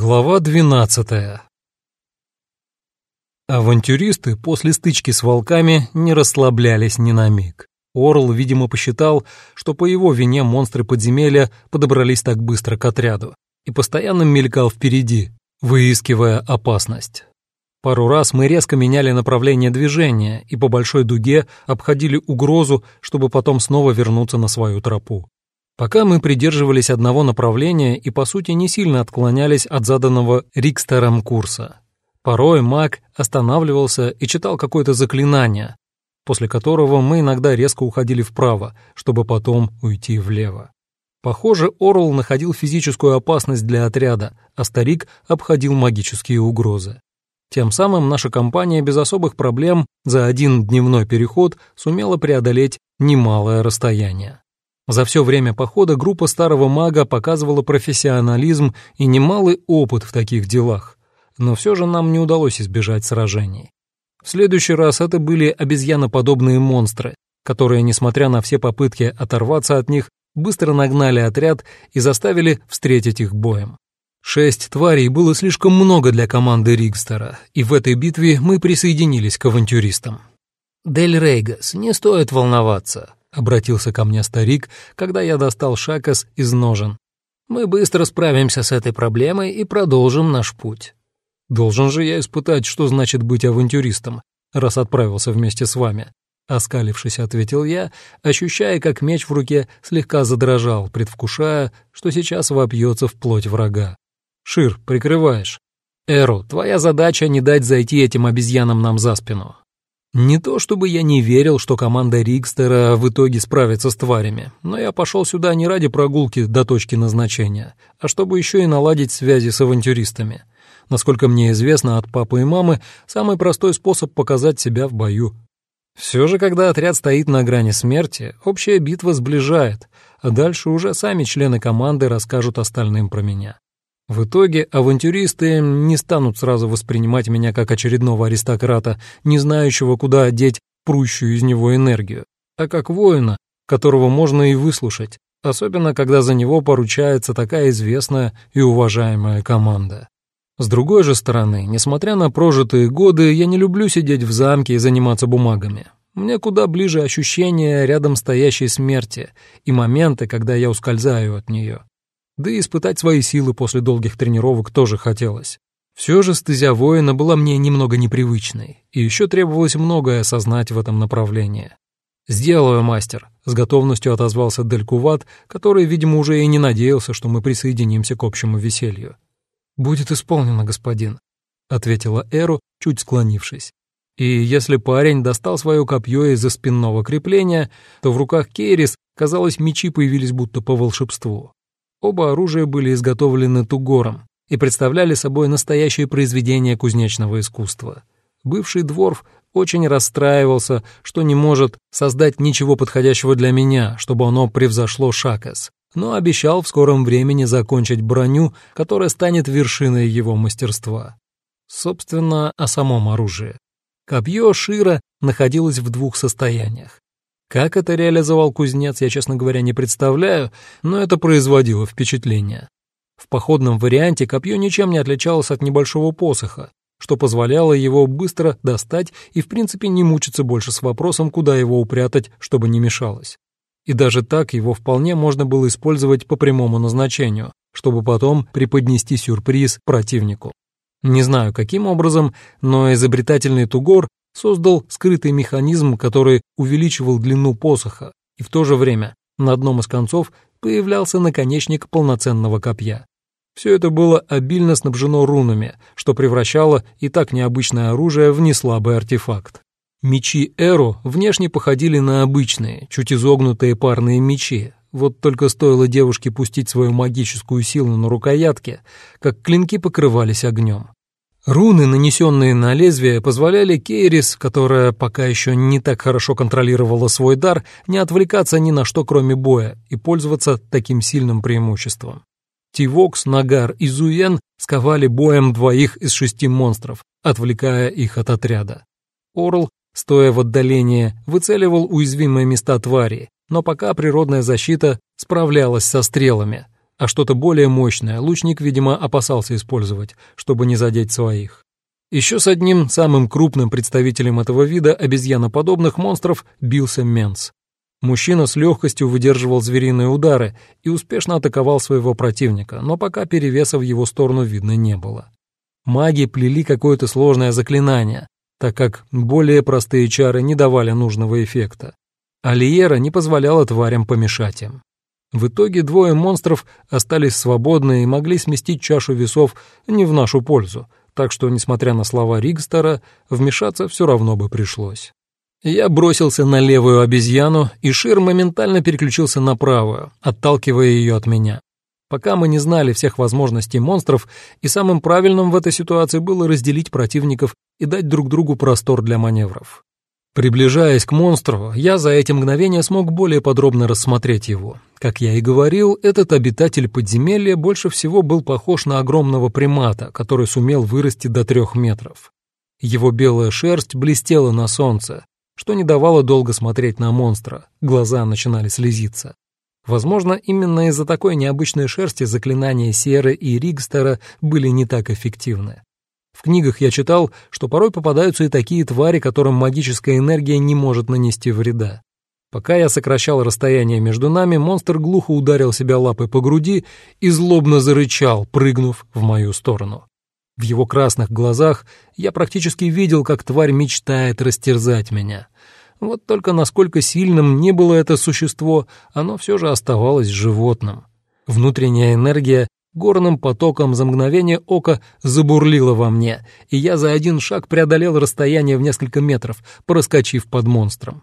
Глава 12 Авантюристы после стычки с волками не расслаблялись ни на миг. Орл, видимо, посчитал, что по его вине монстры подземелья подобрались так быстро к отряду и постоянно мелькал впереди, выискивая опасность. Пару раз мы резко меняли направление движения и по большой дуге обходили угрозу, чтобы потом снова вернуться на свою тропу. Пока мы придерживались одного направления и, по сути, не сильно отклонялись от заданного Рикстером курса. Порой маг останавливался и читал какое-то заклинание, после которого мы иногда резко уходили вправо, чтобы потом уйти влево. Похоже, Орл находил физическую опасность для отряда, а старик обходил магические угрозы. Тем самым наша компания без особых проблем за один дневной переход сумела преодолеть немалое расстояние. За все время похода группа старого мага показывала профессионализм и немалый опыт в таких делах, но все же нам не удалось избежать сражений. В следующий раз это были обезьяноподобные монстры, которые, несмотря на все попытки оторваться от них, быстро нагнали отряд и заставили встретить их боем. Шесть тварей было слишком много для команды Ригстера, и в этой битве мы присоединились к авантюристам. «Дель Рейгас, не стоит волноваться», — обратился ко мне старик, когда я достал шакас из ножен. «Мы быстро справимся с этой проблемой и продолжим наш путь». «Должен же я испытать, что значит быть авантюристом, раз отправился вместе с вами», — оскалившись, ответил я, ощущая, как меч в руке слегка задрожал, предвкушая, что сейчас вопьется в плоть врага. «Шир, прикрываешь». «Эру, твоя задача не дать зайти этим обезьянам нам за спину. Не то чтобы я не верил, что команда Рикстера в итоге справится с тварями, но я пошел сюда не ради прогулки до точки назначения, а чтобы еще и наладить связи с авантюристами. Насколько мне известно от папы и мамы, самый простой способ показать себя в бою. Все же, когда отряд стоит на грани смерти, общая битва сближает, а дальше уже сами члены команды расскажут остальным про меня. В итоге авантюристы не станут сразу воспринимать меня как очередного аристократа, не знающего, куда одеть прущую из него энергию, а как воина, которого можно и выслушать, особенно когда за него поручается такая известная и уважаемая команда. С другой же стороны, несмотря на прожитые годы, я не люблю сидеть в замке и заниматься бумагами. Мне куда ближе ощущение рядом стоящей смерти и моменты, когда я ускользаю от нее. Да и испытать свои силы после долгих тренировок тоже хотелось. Все же стезя воина была мне немного непривычной, и еще требовалось многое осознать в этом направлении. «Сделаю, мастер», — с готовностью отозвался Делькуват, который, видимо, уже и не надеялся, что мы присоединимся к общему веселью. «Будет исполнено, господин», — ответила Эру, чуть склонившись. И если парень достал свое копье из-за спинного крепления, то в руках Кейрис, казалось, мечи появились будто по волшебству. Оба оружия были изготовлены Тугором и представляли собой настоящее произведение кузнечного искусства. Бывший дворф очень расстраивался, что не может создать ничего подходящего для меня, чтобы оно превзошло Шакас, но обещал в скором времени закончить броню, которая станет вершиной его мастерства. Собственно, о самом оружии. Копье Шира находилось в двух состояниях. Как это реализовал кузнец, я, честно говоря, не представляю, но это производило впечатление. В походном варианте копье ничем не отличалось от небольшого посоха, что позволяло его быстро достать и, в принципе, не мучиться больше с вопросом, куда его упрятать, чтобы не мешалось. И даже так его вполне можно было использовать по прямому назначению, чтобы потом преподнести сюрприз противнику. Не знаю, каким образом, но изобретательный Тугор создал скрытый механизм, который увеличивал длину посоха, и в то же время на одном из концов появлялся наконечник полноценного копья. Все это было обильно снабжено рунами, что превращало и так необычное оружие в неслабый артефакт. Мечи Эру внешне походили на обычные, чуть изогнутые парные мечи, вот только стоило девушке пустить свою магическую силу на рукоятке, как клинки покрывались огнем. Руны, нанесенные на лезвие, позволяли Кейрис, которая пока еще не так хорошо контролировала свой дар, не отвлекаться ни на что, кроме боя, и пользоваться таким сильным преимуществом. Тивокс, Нагар и Зуен сковали боем двоих из шести монстров, отвлекая их от отряда. Орл, стоя в отдалении, выцеливал уязвимые места твари, но пока природная защита справлялась со стрелами. А что-то более мощное лучник, видимо, опасался использовать, чтобы не задеть своих. Еще с одним, самым крупным представителем этого вида обезьяноподобных монстров бился Менс. Мужчина с легкостью выдерживал звериные удары и успешно атаковал своего противника, но пока перевеса в его сторону видно не было. Маги плели какое-то сложное заклинание, так как более простые чары не давали нужного эффекта. Алиера не позволяла тварям помешать им. В итоге двое монстров остались свободны и могли сместить чашу весов не в нашу пользу, так что, несмотря на слова Ригстера, вмешаться все равно бы пришлось. Я бросился на левую обезьяну, и Шир моментально переключился на правую, отталкивая ее от меня. Пока мы не знали всех возможностей монстров, и самым правильным в этой ситуации было разделить противников и дать друг другу простор для маневров. Приближаясь к монстру, я за эти мгновения смог более подробно рассмотреть его. Как я и говорил, этот обитатель подземелья больше всего был похож на огромного примата, который сумел вырасти до трех метров. Его белая шерсть блестела на солнце, что не давало долго смотреть на монстра, глаза начинали слезиться. Возможно, именно из-за такой необычной шерсти заклинания Серы и Ригстера были не так эффективны. В книгах я читал, что порой попадаются и такие твари, которым магическая энергия не может нанести вреда. Пока я сокращал расстояние между нами, монстр глухо ударил себя лапой по груди и злобно зарычал, прыгнув в мою сторону. В его красных глазах я практически видел, как тварь мечтает растерзать меня. Вот только насколько сильным не было это существо, оно все же оставалось животным. Внутренняя энергия горным потоком за мгновение ока забурлило во мне, и я за один шаг преодолел расстояние в несколько метров, проскочив под монстром.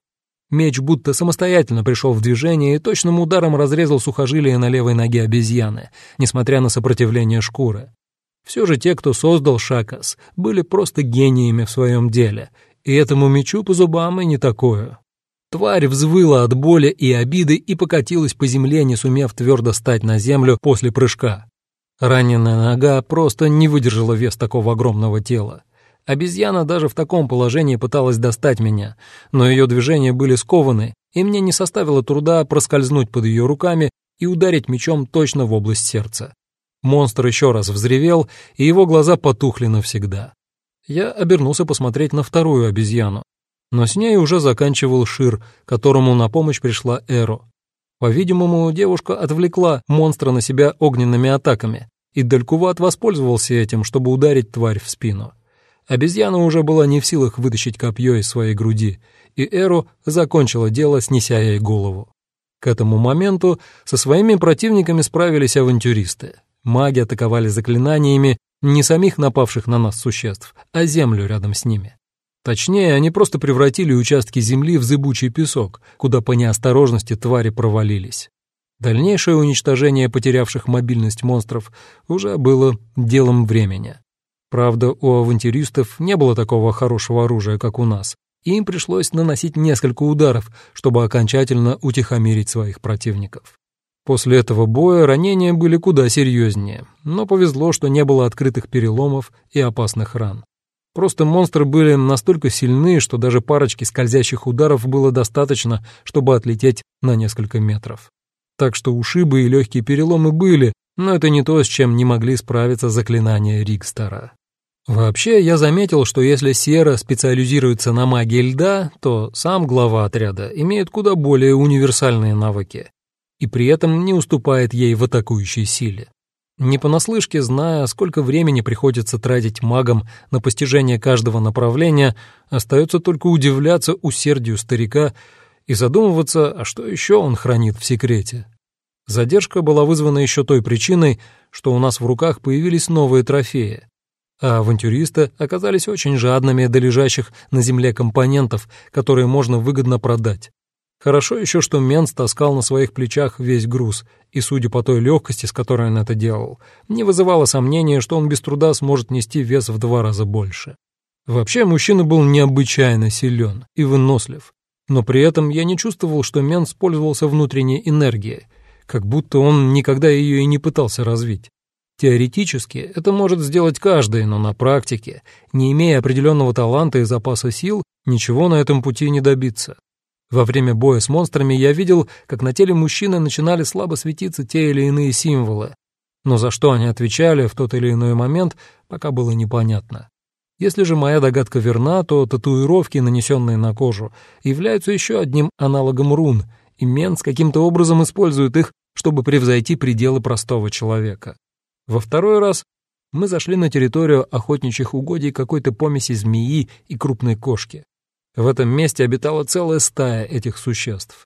Меч будто самостоятельно пришел в движение и точным ударом разрезал сухожилие на левой ноге обезьяны, несмотря на сопротивление шкуры. Все же те, кто создал Шакас, были просто гениями в своем деле, и этому мечу по зубам и не такое. Тварь взвыла от боли и обиды и покатилась по земле, не сумев твердо стать на землю после прыжка. Раненая нога просто не выдержала вес такого огромного тела. Обезьяна даже в таком положении пыталась достать меня, но ее движения были скованы, и мне не составило труда проскользнуть под ее руками и ударить мечом точно в область сердца. Монстр еще раз взревел, и его глаза потухли навсегда. Я обернулся посмотреть на вторую обезьяну, но с ней уже заканчивал Шир, которому на помощь пришла Эро. По-видимому, девушка отвлекла монстра на себя огненными атаками, и Далькуват воспользовался этим, чтобы ударить тварь в спину. Обезьяна уже была не в силах вытащить копье из своей груди, и Эру закончила дело, снеся ей голову. К этому моменту со своими противниками справились авантюристы. Маги атаковали заклинаниями не самих напавших на нас существ, а землю рядом с ними. Точнее, они просто превратили участки земли в зыбучий песок, куда по неосторожности твари провалились. Дальнейшее уничтожение потерявших мобильность монстров уже было делом времени. Правда, у авантюристов не было такого хорошего оружия, как у нас, и им пришлось наносить несколько ударов, чтобы окончательно утихомирить своих противников. После этого боя ранения были куда серьезнее, но повезло, что не было открытых переломов и опасных ран. Просто монстры были настолько сильны, что даже парочки скользящих ударов было достаточно, чтобы отлететь на несколько метров. Так что ушибы и легкие переломы были, но это не то, с чем не могли справиться заклинания Ригстара. Вообще, я заметил, что если Сера специализируется на магии льда, то сам глава отряда имеет куда более универсальные навыки и при этом не уступает ей в атакующей силе. Не понаслышке, зная, сколько времени приходится тратить магам на постижение каждого направления, остается только удивляться усердию старика и задумываться, а что еще он хранит в секрете. Задержка была вызвана еще той причиной, что у нас в руках появились новые трофеи, а авантюристы оказались очень жадными до лежащих на земле компонентов, которые можно выгодно продать. Хорошо еще, что Менс таскал на своих плечах весь груз, и, судя по той легкости, с которой он это делал, не вызывало сомнения, что он без труда сможет нести вес в два раза больше. Вообще, мужчина был необычайно силен и вынослив, но при этом я не чувствовал, что Менс пользовался внутренней энергией, как будто он никогда ее и не пытался развить. Теоретически это может сделать каждый, но на практике, не имея определенного таланта и запаса сил, ничего на этом пути не добиться. Во время боя с монстрами я видел, как на теле мужчины начинали слабо светиться те или иные символы, но за что они отвечали в тот или иной момент, пока было непонятно. Если же моя догадка верна, то татуировки, нанесенные на кожу, являются еще одним аналогом рун, и Менс каким-то образом использует их, чтобы превзойти пределы простого человека. Во второй раз мы зашли на территорию охотничьих угодий какой-то помеси змеи и крупной кошки. В этом месте обитала целая стая этих существ.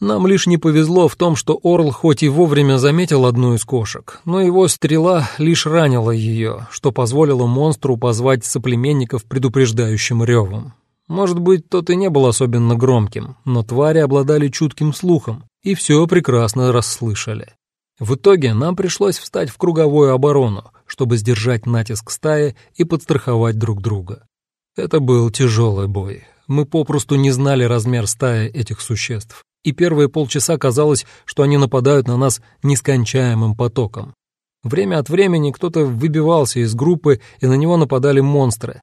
Нам лишь не повезло в том, что Орл хоть и вовремя заметил одну из кошек, но его стрела лишь ранила ее, что позволило монстру позвать соплеменников предупреждающим ревом. Может быть, тот и не был особенно громким, но твари обладали чутким слухом и все прекрасно расслышали. В итоге нам пришлось встать в круговую оборону, чтобы сдержать натиск стаи и подстраховать друг друга. Это был тяжелый бой. Мы попросту не знали размер стаи этих существ и первые полчаса казалось, что они нападают на нас нескончаемым потоком. Время от времени кто-то выбивался из группы, и на него нападали монстры.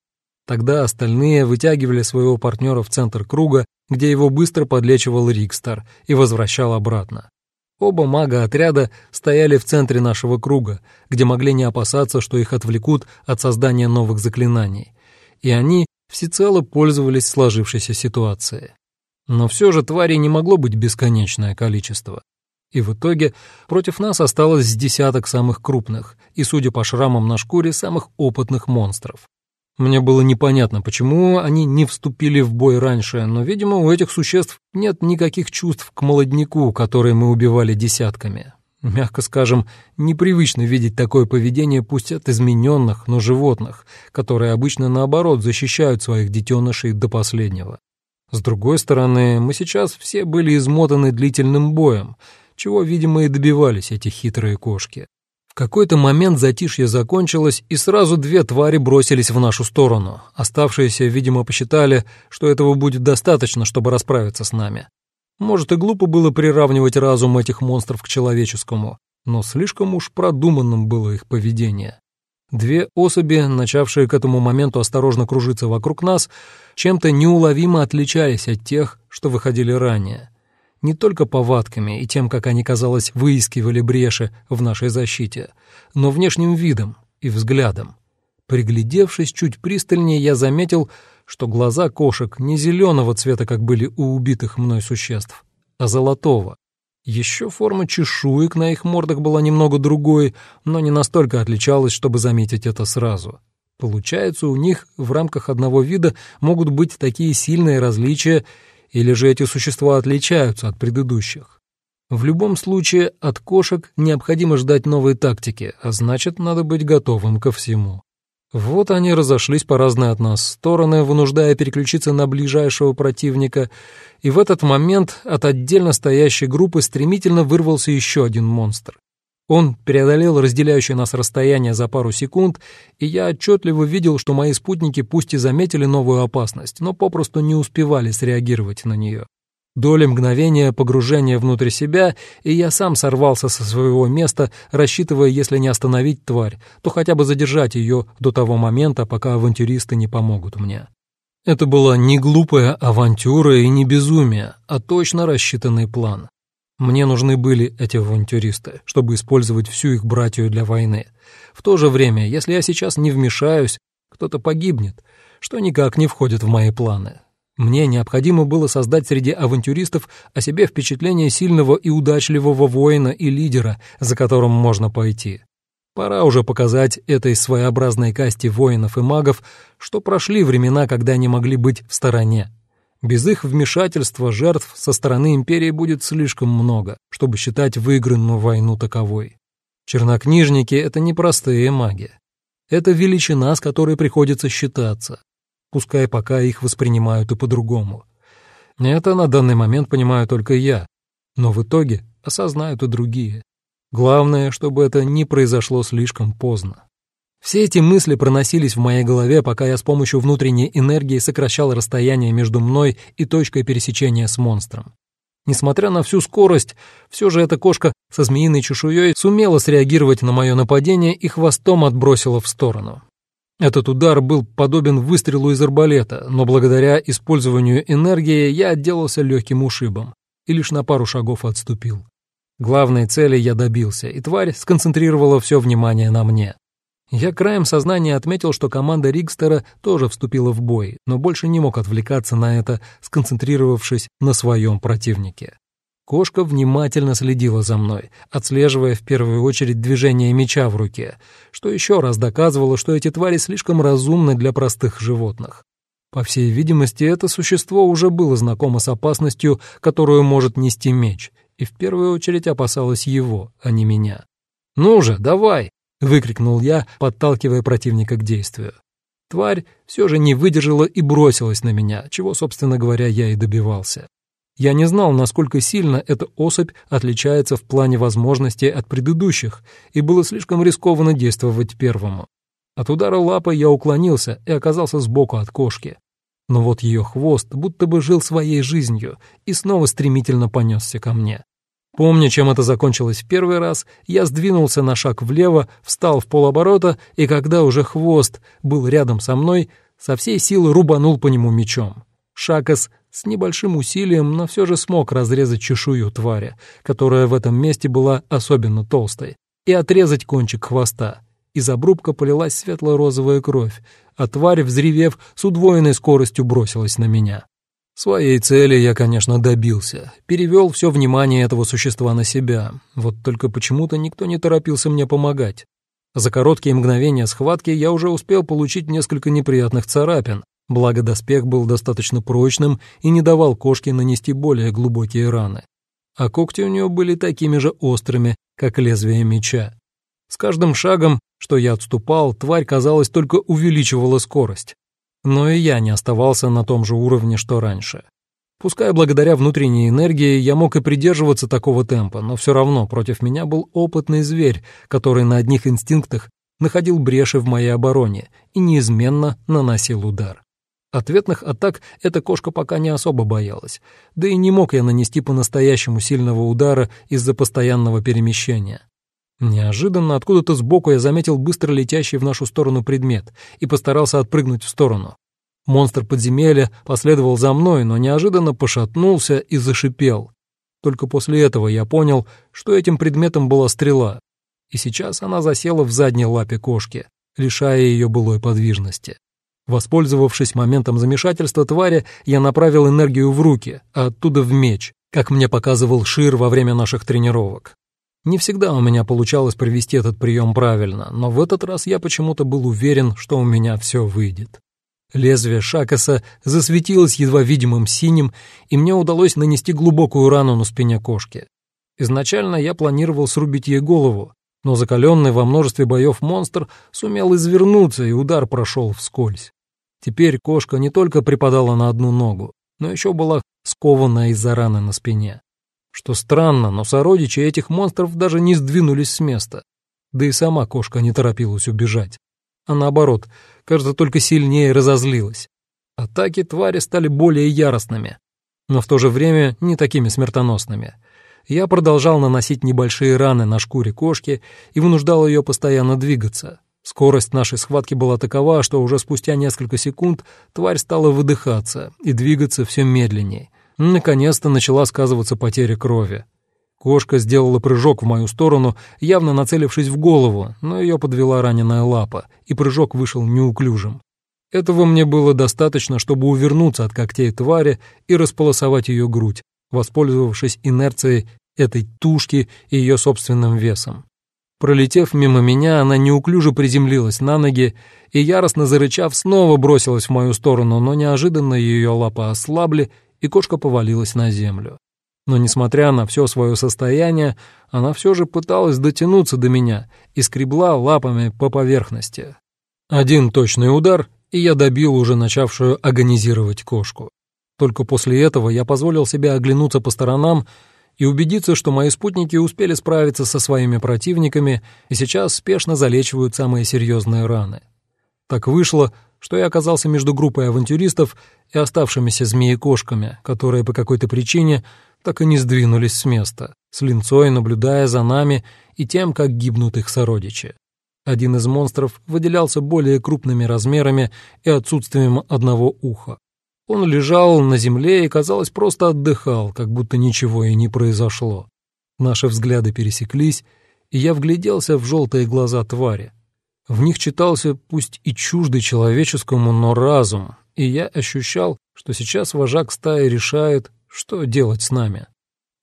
Тогда остальные вытягивали своего партнера в центр круга, где его быстро подлечивал Рикстар и возвращал обратно. Оба мага отряда стояли в центре нашего круга, где могли не опасаться, что их отвлекут от создания новых заклинаний. И они всецело пользовались сложившейся ситуацией. Но все же тварей не могло быть бесконечное количество. И в итоге против нас осталось с десяток самых крупных и, судя по шрамам на шкуре, самых опытных монстров. Мне было непонятно, почему они не вступили в бой раньше, но, видимо, у этих существ нет никаких чувств к молодняку, которые мы убивали десятками. Мягко скажем, непривычно видеть такое поведение пусть от измененных, но животных, которые обычно, наоборот, защищают своих детенышей до последнего. С другой стороны, мы сейчас все были измотаны длительным боем, чего, видимо, и добивались эти хитрые кошки. В какой-то момент затишье закончилось, и сразу две твари бросились в нашу сторону. Оставшиеся, видимо, посчитали, что этого будет достаточно, чтобы расправиться с нами. Может, и глупо было приравнивать разум этих монстров к человеческому, но слишком уж продуманным было их поведение. Две особи, начавшие к этому моменту осторожно кружиться вокруг нас, чем-то неуловимо отличались от тех, что выходили ранее. Не только повадками и тем, как они, казалось, выискивали бреши в нашей защите, но внешним видом и взглядом. Приглядевшись чуть пристальнее, я заметил, что глаза кошек не зеленого цвета, как были у убитых мной существ, а золотого. Еще форма чешуек на их мордах была немного другой, но не настолько отличалась, чтобы заметить это сразу. Получается, у них в рамках одного вида могут быть такие сильные различия, или же эти существа отличаются от предыдущих. В любом случае, от кошек необходимо ждать новой тактики, а значит, надо быть готовым ко всему. Вот они разошлись по разные от нас стороны, вынуждая переключиться на ближайшего противника, и в этот момент от отдельно стоящей группы стремительно вырвался еще один монстр. Он преодолел разделяющее нас расстояние за пару секунд, и я отчетливо видел, что мои спутники пусть и заметили новую опасность, но попросту не успевали среагировать на нее. Доли мгновения погружения внутрь себя, и я сам сорвался со своего места, рассчитывая, если не остановить тварь, то хотя бы задержать ее до того момента, пока авантюристы не помогут мне. Это была не глупая авантюра и не безумие, а точно рассчитанный план. Мне нужны были эти авантюристы, чтобы использовать всю их братью для войны. В то же время, если я сейчас не вмешаюсь, кто-то погибнет, что никак не входит в мои планы. Мне необходимо было создать среди авантюристов о себе впечатление сильного и удачливого воина и лидера, за которым можно пойти. Пора уже показать этой своеобразной касте воинов и магов, что прошли времена, когда они могли быть в стороне. Без их вмешательства жертв со стороны империи будет слишком много, чтобы считать выигранную войну таковой. Чернокнижники — это не простые маги. Это величина, с которой приходится считаться пускай пока их воспринимают и по-другому. Это на данный момент понимаю только я, но в итоге осознают и другие. Главное, чтобы это не произошло слишком поздно. Все эти мысли проносились в моей голове, пока я с помощью внутренней энергии сокращал расстояние между мной и точкой пересечения с монстром. Несмотря на всю скорость, все же эта кошка со змеиной чешуей сумела среагировать на мое нападение и хвостом отбросила в сторону. Этот удар был подобен выстрелу из арбалета, но благодаря использованию энергии я отделался легким ушибом и лишь на пару шагов отступил. Главной цели я добился, и тварь сконцентрировала все внимание на мне. Я краем сознания отметил, что команда Ригстера тоже вступила в бой, но больше не мог отвлекаться на это, сконцентрировавшись на своем противнике. Кошка внимательно следила за мной, отслеживая в первую очередь движение меча в руке, что еще раз доказывало, что эти твари слишком разумны для простых животных. По всей видимости, это существо уже было знакомо с опасностью, которую может нести меч, и в первую очередь опасалось его, а не меня. «Ну же, давай!» — выкрикнул я, подталкивая противника к действию. Тварь все же не выдержала и бросилась на меня, чего, собственно говоря, я и добивался. Я не знал, насколько сильно эта особь отличается в плане возможностей от предыдущих, и было слишком рискованно действовать первому. От удара лапой я уклонился и оказался сбоку от кошки. Но вот ее хвост будто бы жил своей жизнью и снова стремительно понесся ко мне. Помня, чем это закончилось в первый раз, я сдвинулся на шаг влево, встал в полоборота, и когда уже хвост был рядом со мной, со всей силы рубанул по нему мечом. Шакас с небольшим усилием, но все же смог разрезать чешую твари, которая в этом месте была особенно толстой, и отрезать кончик хвоста. Из обрубка полилась светло-розовая кровь, а тварь, взревев, с удвоенной скоростью бросилась на меня. Своей цели я, конечно, добился. Перевел все внимание этого существа на себя. Вот только почему-то никто не торопился мне помогать. За короткие мгновения схватки я уже успел получить несколько неприятных царапин, Благо доспех был достаточно прочным и не давал кошке нанести более глубокие раны. А когти у нее были такими же острыми, как лезвие меча. С каждым шагом, что я отступал, тварь, казалось, только увеличивала скорость. Но и я не оставался на том же уровне, что раньше. Пускай благодаря внутренней энергии я мог и придерживаться такого темпа, но все равно против меня был опытный зверь, который на одних инстинктах находил бреши в моей обороне и неизменно наносил удар. Ответных атак эта кошка пока не особо боялась, да и не мог я нанести по-настоящему сильного удара из-за постоянного перемещения. Неожиданно откуда-то сбоку я заметил быстро летящий в нашу сторону предмет и постарался отпрыгнуть в сторону. Монстр подземелья последовал за мной, но неожиданно пошатнулся и зашипел. Только после этого я понял, что этим предметом была стрела, и сейчас она засела в задней лапе кошки, лишая ее былой подвижности. Воспользовавшись моментом замешательства твари, я направил энергию в руки, а оттуда в меч, как мне показывал Шир во время наших тренировок. Не всегда у меня получалось провести этот прием правильно, но в этот раз я почему-то был уверен, что у меня все выйдет. Лезвие Шакаса засветилось едва видимым синим, и мне удалось нанести глубокую рану на спине кошки. Изначально я планировал срубить ей голову, но закаленный во множестве боев монстр сумел извернуться, и удар прошел вскользь. Теперь кошка не только припадала на одну ногу, но еще была скована из-за раны на спине. Что странно, но сородичи этих монстров даже не сдвинулись с места. Да и сама кошка не торопилась убежать. А наоборот, кажется, только сильнее разозлилась. Атаки твари стали более яростными, но в то же время не такими смертоносными. Я продолжал наносить небольшие раны на шкуре кошки и вынуждал ее постоянно двигаться. Скорость нашей схватки была такова, что уже спустя несколько секунд тварь стала выдыхаться и двигаться все медленнее. Наконец-то начала сказываться потеря крови. Кошка сделала прыжок в мою сторону, явно нацелившись в голову, но ее подвела раненая лапа, и прыжок вышел неуклюжим. Этого мне было достаточно, чтобы увернуться от когтей твари и располосовать ее грудь, воспользовавшись инерцией этой тушки и ее собственным весом. Пролетев мимо меня, она неуклюже приземлилась на ноги и, яростно зарычав, снова бросилась в мою сторону, но неожиданно ее лапы ослабли, и кошка повалилась на землю. Но, несмотря на все свое состояние, она все же пыталась дотянуться до меня и скребла лапами по поверхности. Один точный удар, и я добил уже начавшую агонизировать кошку. Только после этого я позволил себе оглянуться по сторонам и убедиться, что мои спутники успели справиться со своими противниками и сейчас спешно залечивают самые серьезные раны. Так вышло, что я оказался между группой авантюристов и оставшимися змеи-кошками, которые по какой-то причине так и не сдвинулись с места, с линцой наблюдая за нами и тем, как гибнут их сородичи. Один из монстров выделялся более крупными размерами и отсутствием одного уха. Он лежал на земле и, казалось, просто отдыхал, как будто ничего и не произошло. Наши взгляды пересеклись, и я вгляделся в желтые глаза твари. В них читался пусть и чуждый человеческому, но разум, и я ощущал, что сейчас вожак стаи решает, что делать с нами.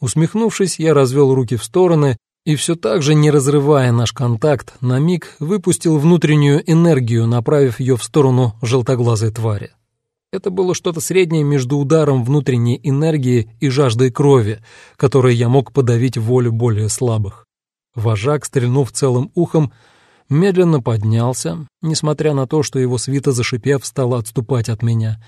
Усмехнувшись, я развел руки в стороны и все так же, не разрывая наш контакт, на миг выпустил внутреннюю энергию, направив ее в сторону желтоглазой твари. Это было что-то среднее между ударом внутренней энергии и жаждой крови, которой я мог подавить волю более слабых. Вожак, стрельнув целым ухом, медленно поднялся, несмотря на то, что его свита, зашипев, стала отступать от меня.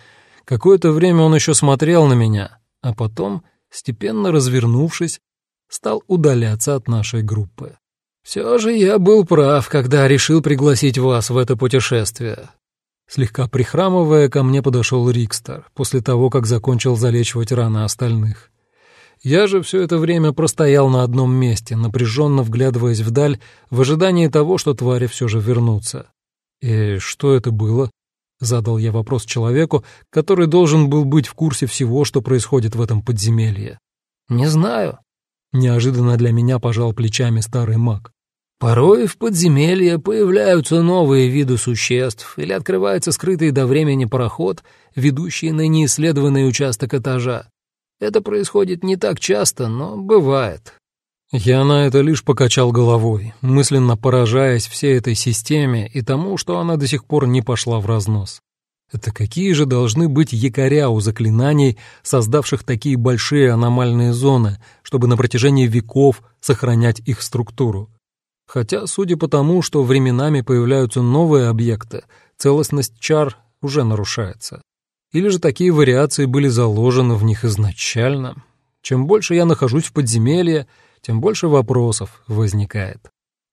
Какое-то время он еще смотрел на меня, а потом, степенно развернувшись, стал удаляться от нашей группы. «Все же я был прав, когда решил пригласить вас в это путешествие». Слегка прихрамывая, ко мне подошел Рикстер, после того, как закончил залечивать раны остальных. Я же все это время простоял на одном месте, напряженно вглядываясь вдаль, в ожидании того, что твари все же вернутся. «И что это было?» — задал я вопрос человеку, который должен был быть в курсе всего, что происходит в этом подземелье. «Не знаю», Неожиданно для меня пожал плечами старый маг. Порой в подземелье появляются новые виды существ или открывается скрытый до времени пароход, ведущий на неисследованный участок этажа. Это происходит не так часто, но бывает. Я на это лишь покачал головой, мысленно поражаясь всей этой системе и тому, что она до сих пор не пошла в разнос. Это какие же должны быть якоря у заклинаний, создавших такие большие аномальные зоны, чтобы на протяжении веков сохранять их структуру? Хотя, судя по тому, что временами появляются новые объекты, целостность чар уже нарушается. Или же такие вариации были заложены в них изначально? Чем больше я нахожусь в подземелье, тем больше вопросов возникает.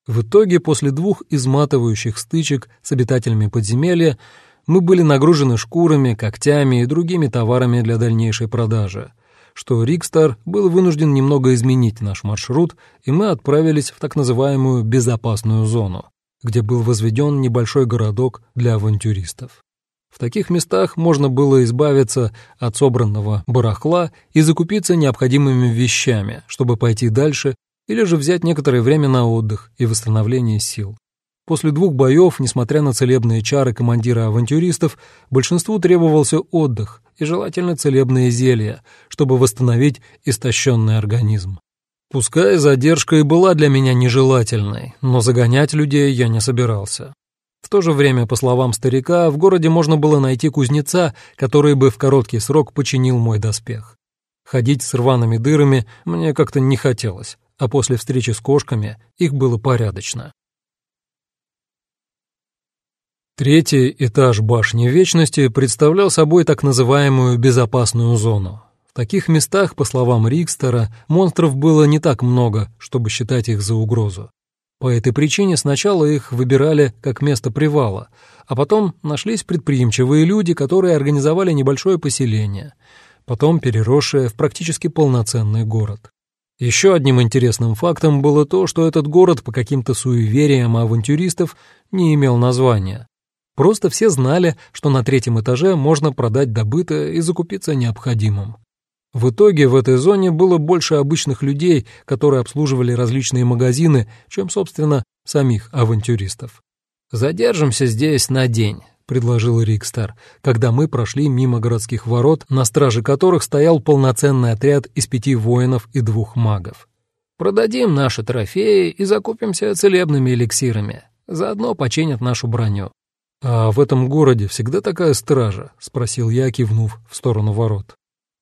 В итоге, после двух изматывающих стычек с обитателями подземелья, мы были нагружены шкурами, когтями и другими товарами для дальнейшей продажи, что Рикстар был вынужден немного изменить наш маршрут, и мы отправились в так называемую «безопасную зону», где был возведен небольшой городок для авантюристов. В таких местах можно было избавиться от собранного барахла и закупиться необходимыми вещами, чтобы пойти дальше или же взять некоторое время на отдых и восстановление сил. После двух боев, несмотря на целебные чары командира авантюристов, большинству требовался отдых и желательно целебные зелья, чтобы восстановить истощенный организм. Пускай задержка и была для меня нежелательной, но загонять людей я не собирался. В то же время, по словам старика, в городе можно было найти кузнеца, который бы в короткий срок починил мой доспех. Ходить с рваными дырами мне как-то не хотелось, а после встречи с кошками их было порядочно. Третий этаж башни Вечности представлял собой так называемую безопасную зону. В таких местах, по словам Рикстера, монстров было не так много, чтобы считать их за угрозу. По этой причине сначала их выбирали как место привала, а потом нашлись предприимчивые люди, которые организовали небольшое поселение, потом переросшее в практически полноценный город. Еще одним интересным фактом было то, что этот город по каким-то суевериям авантюристов не имел названия, Просто все знали, что на третьем этаже можно продать добытое и закупиться необходимым. В итоге в этой зоне было больше обычных людей, которые обслуживали различные магазины, чем, собственно, самих авантюристов. «Задержимся здесь на день», — предложил Рикстар, когда мы прошли мимо городских ворот, на страже которых стоял полноценный отряд из пяти воинов и двух магов. «Продадим наши трофеи и закупимся целебными эликсирами. Заодно починят нашу броню. «А в этом городе всегда такая стража?» — спросил я, кивнув в сторону ворот.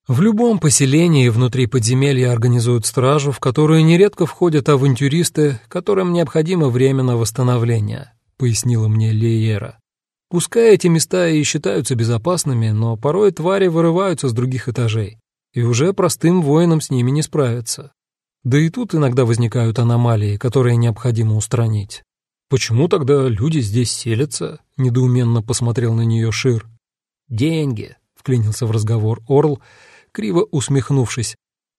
В любом поселении внутри подземелья организуют стражу, в которую нередко входят авантюристы, которым необходимо время на восстановление, пояснила мне Лиера. Пускай эти места и считаются безопасными, но порой твари вырываются с других этажей, и уже простым воинам с ними не справиться. Да и тут иногда возникают аномалии, которые необходимо устранить. «Почему тогда люди здесь селятся?» — недоуменно посмотрел на нее Шир. «Деньги», — вклинился в разговор Орл, криво усмехнувшись.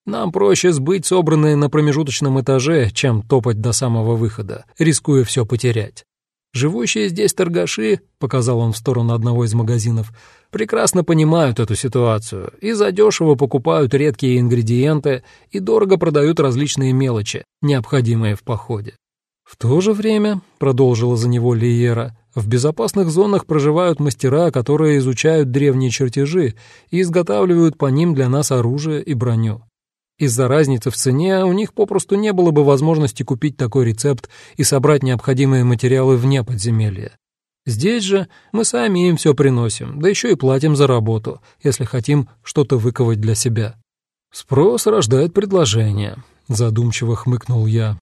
«Нам проще сбыть собранные на промежуточном этаже, чем топать до самого выхода, рискуя все потерять. Живущие здесь торгаши, — показал он в сторону одного из магазинов, — прекрасно понимают эту ситуацию и задешево покупают редкие ингредиенты и дорого продают различные мелочи, необходимые в походе. В то же время, — продолжила за него Лиера, — в безопасных зонах проживают мастера, которые изучают древние чертежи и изготавливают по ним для нас оружие и броню. Из-за разницы в цене у них попросту не было бы возможности купить такой рецепт и собрать необходимые материалы вне подземелья. Здесь же мы сами им все приносим, да еще и платим за работу, если хотим что-то выковать для себя. Спрос рождает предложение, задумчиво хмыкнул я.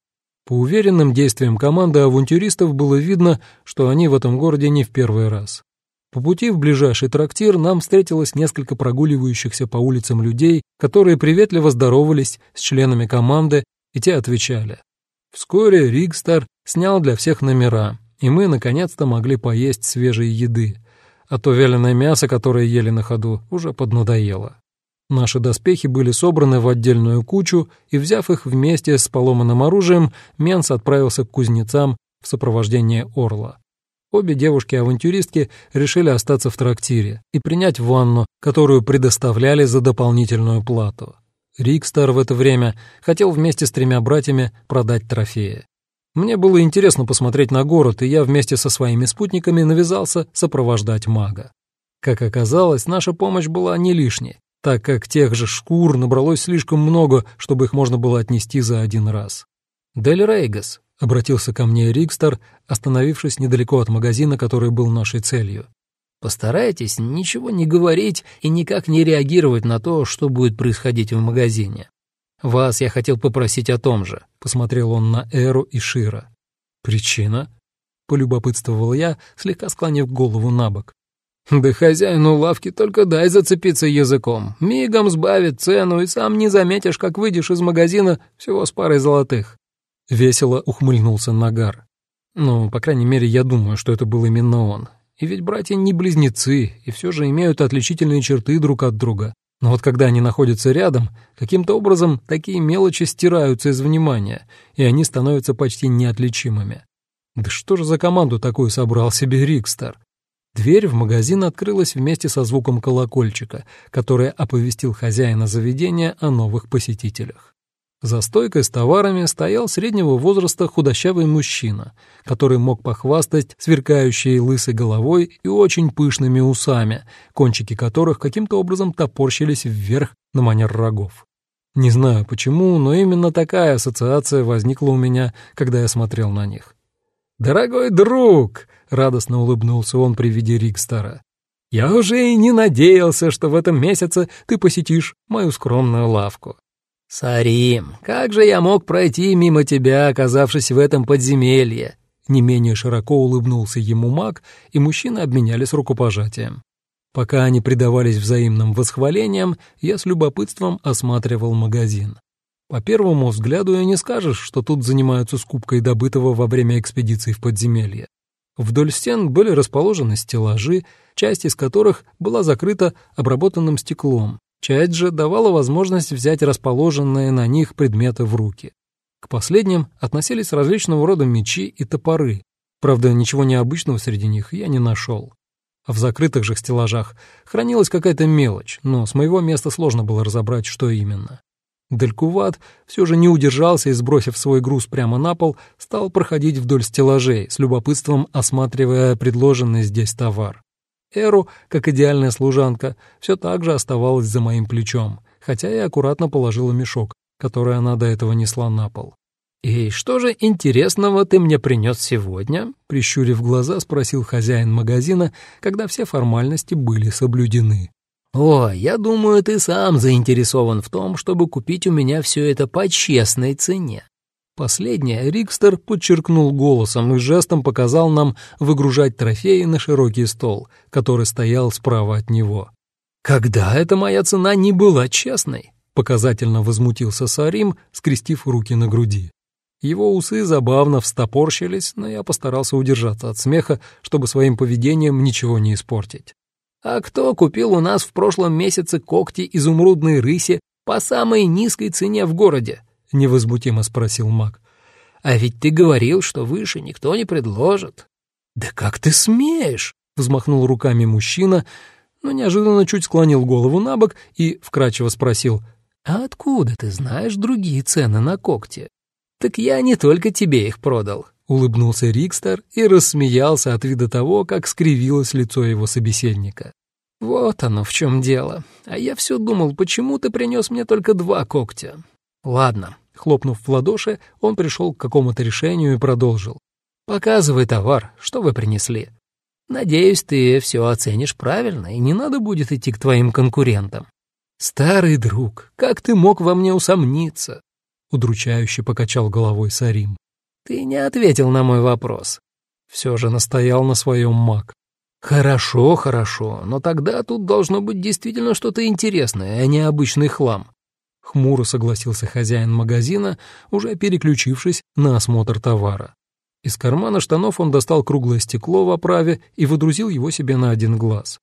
По уверенным действиям команды авантюристов было видно, что они в этом городе не в первый раз. По пути в ближайший трактир нам встретилось несколько прогуливающихся по улицам людей, которые приветливо здоровались с членами команды, и те отвечали. Вскоре Ригстар снял для всех номера, и мы наконец-то могли поесть свежей еды, а то вяленое мясо, которое ели на ходу, уже поднадоело. Наши доспехи были собраны в отдельную кучу, и, взяв их вместе с поломанным оружием, Менс отправился к кузнецам в сопровождении Орла. Обе девушки-авантюристки решили остаться в трактире и принять ванну, которую предоставляли за дополнительную плату. Рикстар в это время хотел вместе с тремя братьями продать трофеи. Мне было интересно посмотреть на город, и я вместе со своими спутниками навязался сопровождать мага. Как оказалось, наша помощь была не лишней, так как тех же шкур набралось слишком много, чтобы их можно было отнести за один раз. Дель Рейгас, — обратился ко мне Рикстер, остановившись недалеко от магазина, который был нашей целью. «Постарайтесь ничего не говорить и никак не реагировать на то, что будет происходить в магазине. Вас я хотел попросить о том же», — посмотрел он на Эру и Шира. «Причина?» — полюбопытствовал я, слегка склонив голову на бок. «Да хозяину лавки только дай зацепиться языком. Мигом сбавит цену, и сам не заметишь, как выйдешь из магазина всего с парой золотых. — весело ухмыльнулся Нагар. «Ну, по крайней мере, я думаю, что это был именно он. И ведь братья не близнецы, и все же имеют отличительные черты друг от друга. Но вот когда они находятся рядом, каким-то образом такие мелочи стираются из внимания, и они становятся почти неотличимыми. Да что же за команду такую собрал себе Рикстар? Дверь в магазин открылась вместе со звуком колокольчика, который оповестил хозяина заведения о новых посетителях. За стойкой с товарами стоял среднего возраста худощавый мужчина, который мог похвастать сверкающей лысой головой и очень пышными усами, кончики которых каким-то образом топорщились вверх на манер рогов. Не знаю почему, но именно такая ассоциация возникла у меня, когда я смотрел на них. «Дорогой друг!» — радостно улыбнулся он при виде Рикстара. «Я уже и не надеялся, что в этом месяце ты посетишь мою скромную лавку. «Сарим, как же я мог пройти мимо тебя, оказавшись в этом подземелье?» Не менее широко улыбнулся ему маг, и мужчины обменялись рукопожатием. Пока они предавались взаимным восхвалениям, я с любопытством осматривал магазин. По первому взгляду и не скажешь, что тут занимаются скупкой добытого во время экспедиции в подземелье. Вдоль стен были расположены стеллажи, часть из которых была закрыта обработанным стеклом, Часть же давала возможность взять расположенные на них предметы в руки. К последним относились различного рода мечи и топоры. Правда, ничего необычного среди них я не нашел. В закрытых же стеллажах хранилась какая-то мелочь, но с моего места сложно было разобрать, что именно. Далькуват все же не удержался и, сбросив свой груз прямо на пол, стал проходить вдоль стеллажей, с любопытством осматривая предложенный здесь товар. Эру, как идеальная служанка, все так же оставалась за моим плечом, хотя и аккуратно положила мешок, который она до этого несла на пол. «И что же интересного ты мне принес сегодня?» — прищурив глаза, спросил хозяин магазина, когда все формальности были соблюдены. «О, я думаю, ты сам заинтересован в том, чтобы купить у меня все это по честной цене. Последнее Рикстер подчеркнул голосом и жестом показал нам выгружать трофеи на широкий стол, который стоял справа от него. «Когда эта моя цена не была честной?» — показательно возмутился Сарим, скрестив руки на груди. Его усы забавно встопорщились, но я постарался удержаться от смеха, чтобы своим поведением ничего не испортить. «А кто купил у нас в прошлом месяце когти изумрудной рыси по самой низкой цене в городе?» — невозмутимо спросил маг. «А ведь ты говорил, что выше никто не предложит». «Да как ты смеешь?» — взмахнул руками мужчина, но неожиданно чуть склонил голову на бок и вкрадчиво спросил, «А откуда ты знаешь другие цены на когти?» «Так я не только тебе их продал», — улыбнулся Рикстер и рассмеялся от вида того, как скривилось лицо его собеседника. «Вот оно в чем дело. А я все думал, почему ты принес мне только два когтя?» «Ладно». Хлопнув в ладоши, он пришел к какому-то решению и продолжил. «Показывай товар, что вы принесли. Надеюсь, ты все оценишь правильно, и не надо будет идти к твоим конкурентам». «Старый друг, как ты мог во мне усомниться?» Удручающе покачал головой Сарим. «Ты не ответил на мой вопрос». Все же настоял на своем маг. «Хорошо, хорошо, но тогда тут должно быть действительно что-то интересное, а не обычный хлам». Хмуро согласился хозяин магазина, уже переключившись на осмотр товара. Из кармана штанов он достал круглое стекло в оправе и выдрузил его себе на один глаз.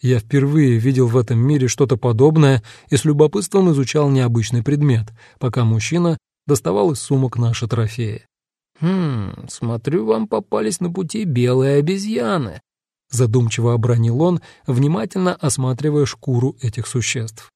Я впервые видел в этом мире что-то подобное и с любопытством изучал необычный предмет, пока мужчина доставал из сумок наши трофеи. «Хм, смотрю, вам попались на пути белые обезьяны», задумчиво обронил он, внимательно осматривая шкуру этих существ.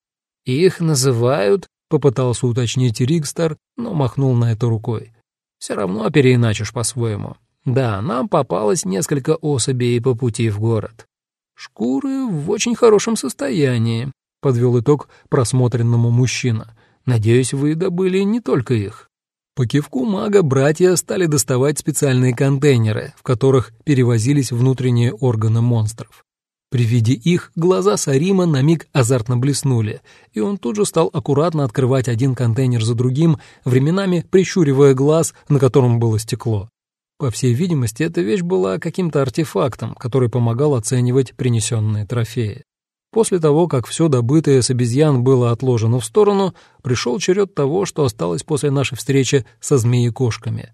«Их называют...» — попытался уточнить Ригстер, но махнул на это рукой. «Все равно переиначишь по-своему. Да, нам попалось несколько особей по пути в город. Шкуры в очень хорошем состоянии», — подвел итог просмотренному мужчина. «Надеюсь, вы добыли не только их». По кивку мага братья стали доставать специальные контейнеры, в которых перевозились внутренние органы монстров. При виде их глаза Сарима на миг азартно блеснули, и он тут же стал аккуратно открывать один контейнер за другим, временами прищуривая глаз, на котором было стекло. По всей видимости, эта вещь была каким-то артефактом, который помогал оценивать принесенные трофеи. После того, как все добытое с обезьян было отложено в сторону, пришел черед того, что осталось после нашей встречи со змеи-кошками.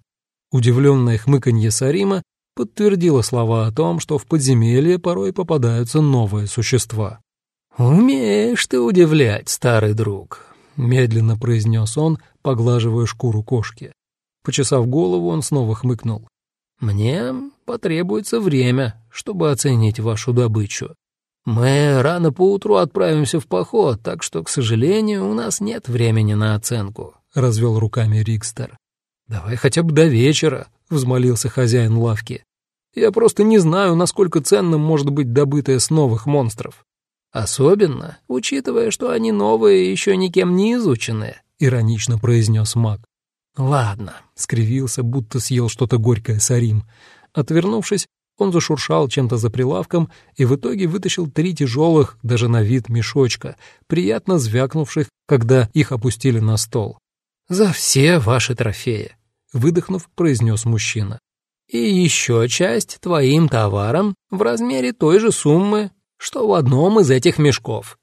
Удивленное хмыканье Сарима подтвердило слова о том, что в подземелье порой попадаются новые существа. «Умеешь ты удивлять, старый друг», — медленно произнес он, поглаживая шкуру кошки. Почесав голову, он снова хмыкнул. «Мне потребуется время, чтобы оценить вашу добычу. Мы рано поутру отправимся в поход, так что, к сожалению, у нас нет времени на оценку», — развел руками Рикстер. «Давай хотя бы до вечера», — взмолился хозяин лавки. «Я просто не знаю, насколько ценным может быть добытое с новых монстров. Особенно, учитывая, что они новые и еще никем не изученные», — иронично произнес маг. «Ладно», — скривился, будто съел что-то горькое Сарим. Отвернувшись, он зашуршал чем-то за прилавком и в итоге вытащил три тяжелых, даже на вид мешочка, приятно звякнувших, когда их опустили на стол. «За все ваши трофеи», — выдохнув, произнес мужчина. «И еще часть твоим товарам в размере той же суммы, что в одном из этих мешков».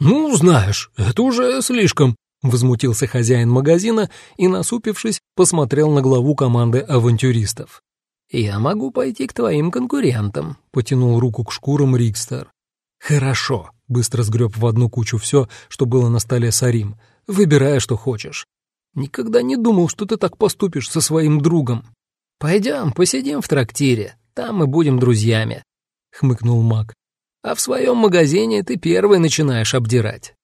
«Ну, знаешь, это уже слишком», — возмутился хозяин магазина и, насупившись, посмотрел на главу команды авантюристов. «Я могу пойти к твоим конкурентам», — потянул руку к шкурам Рикстер. «Хорошо», — быстро сгреб в одну кучу все, что было на столе Сарим, выбирая, что хочешь. «Никогда не думал, что ты так поступишь со своим другом». «Пойдем, посидим в трактире, там мы будем друзьями», — хмыкнул маг. «А в своем магазине ты первый начинаешь обдирать».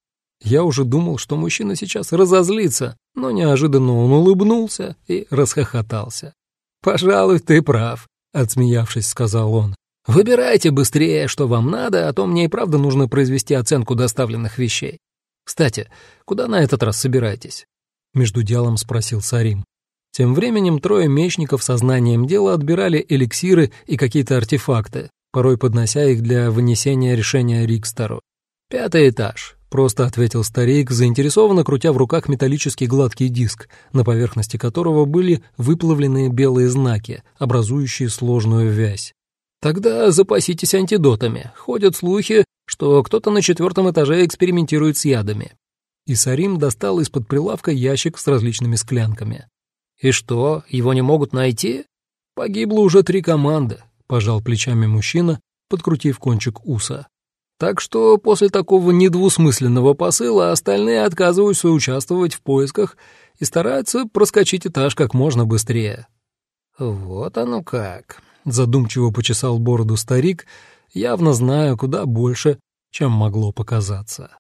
Я уже думал, что мужчина сейчас разозлится, но неожиданно он улыбнулся и расхохотался. «Пожалуй, ты прав», — отсмеявшись, сказал он. «Выбирайте быстрее, что вам надо, а то мне и правда нужно произвести оценку доставленных вещей. Кстати, куда на этот раз собираетесь?» Между делом спросил Сарим. Тем временем трое мечников со знанием дела отбирали эликсиры и какие-то артефакты, порой поднося их для вынесения решения Рикстеру. «Пятый этаж. — просто ответил старик, заинтересованно крутя в руках металлический гладкий диск, на поверхности которого были выплавленные белые знаки, образующие сложную вязь. «Тогда запаситесь антидотами. Ходят слухи, что кто-то на четвертом этаже экспериментирует с ядами». И Сарим достал из-под прилавка ящик с различными склянками. «И что, его не могут найти?» «Погибло уже три команды», — пожал плечами мужчина, подкрутив кончик уса. Так что после такого недвусмысленного посыла остальные отказываются участвовать в поисках и стараются проскочить этаж как можно быстрее. «Вот оно как. задумчиво почесал бороду старик, явно знаю куда больше, чем могло показаться.